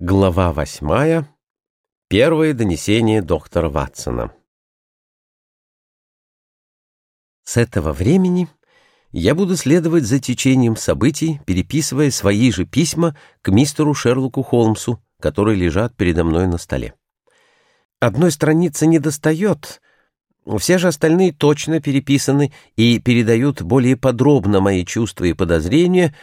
Глава восьмая. Первое донесение доктора Ватсона. С этого времени я буду следовать за течением событий, переписывая свои же письма к мистеру Шерлоку Холмсу, которые лежат передо мной на столе. Одной страницы не достает, все же остальные точно переписаны и передают более подробно мои чувства и подозрения,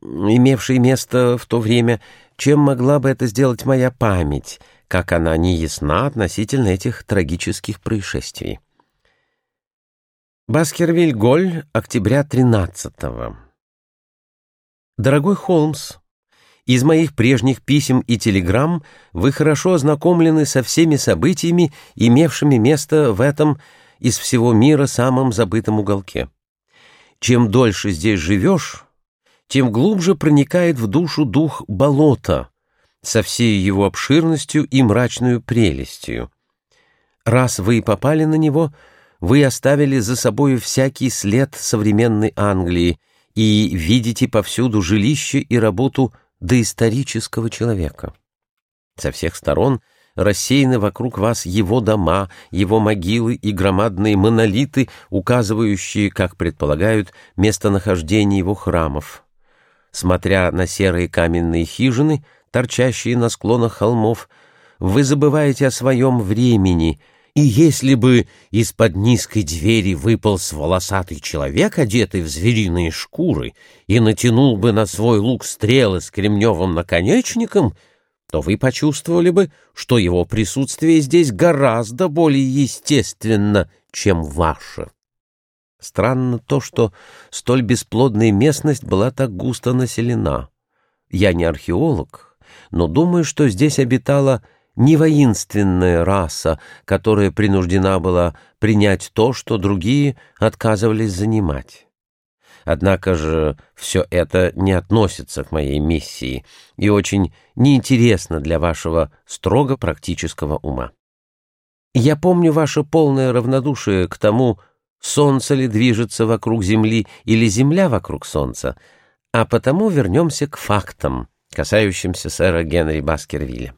имевшие место в то время, чем могла бы это сделать моя память, как она не ясна относительно этих трагических происшествий. Баскервиль-Голь, октября 13 -го. Дорогой Холмс, из моих прежних писем и телеграмм вы хорошо ознакомлены со всеми событиями, имевшими место в этом из всего мира самом забытом уголке. Чем дольше здесь живешь, тем глубже проникает в душу дух болота со всей его обширностью и мрачную прелестью. Раз вы попали на него, вы оставили за собою всякий след современной Англии и видите повсюду жилище и работу доисторического человека. Со всех сторон рассеяны вокруг вас его дома, его могилы и громадные монолиты, указывающие, как предполагают, местонахождение его храмов смотря на серые каменные хижины, торчащие на склонах холмов, вы забываете о своем времени, и если бы из-под низкой двери выполз волосатый человек, одетый в звериные шкуры, и натянул бы на свой лук стрелы с кремневым наконечником, то вы почувствовали бы, что его присутствие здесь гораздо более естественно, чем ваше. Странно то, что столь бесплодная местность была так густо населена. Я не археолог, но думаю, что здесь обитала не воинственная раса, которая принуждена была принять то, что другие отказывались занимать. Однако же все это не относится к моей миссии и очень неинтересно для вашего строго практического ума. Я помню ваше полное равнодушие к тому, солнце ли движется вокруг Земли или Земля вокруг Солнца, а потому вернемся к фактам, касающимся сэра Генри Баскервилля.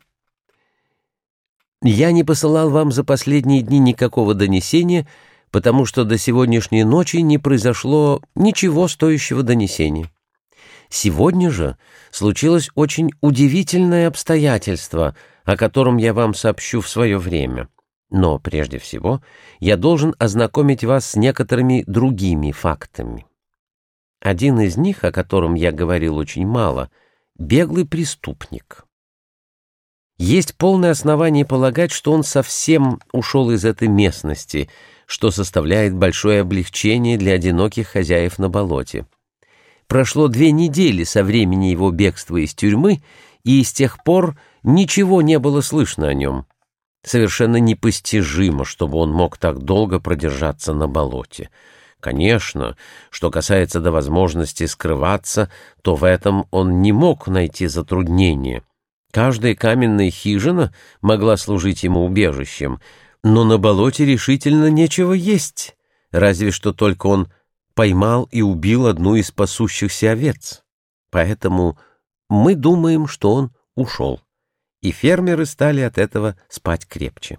Я не посылал вам за последние дни никакого донесения, потому что до сегодняшней ночи не произошло ничего стоящего донесения. Сегодня же случилось очень удивительное обстоятельство, о котором я вам сообщу в свое время. Но прежде всего я должен ознакомить вас с некоторыми другими фактами. Один из них, о котором я говорил очень мало, — беглый преступник. Есть полное основание полагать, что он совсем ушел из этой местности, что составляет большое облегчение для одиноких хозяев на болоте. Прошло две недели со времени его бегства из тюрьмы, и с тех пор ничего не было слышно о нем. Совершенно непостижимо, чтобы он мог так долго продержаться на болоте. Конечно, что касается до возможности скрываться, то в этом он не мог найти затруднения. Каждая каменная хижина могла служить ему убежищем, но на болоте решительно нечего есть, разве что только он поймал и убил одну из пасущихся овец. Поэтому мы думаем, что он ушел и фермеры стали от этого спать крепче.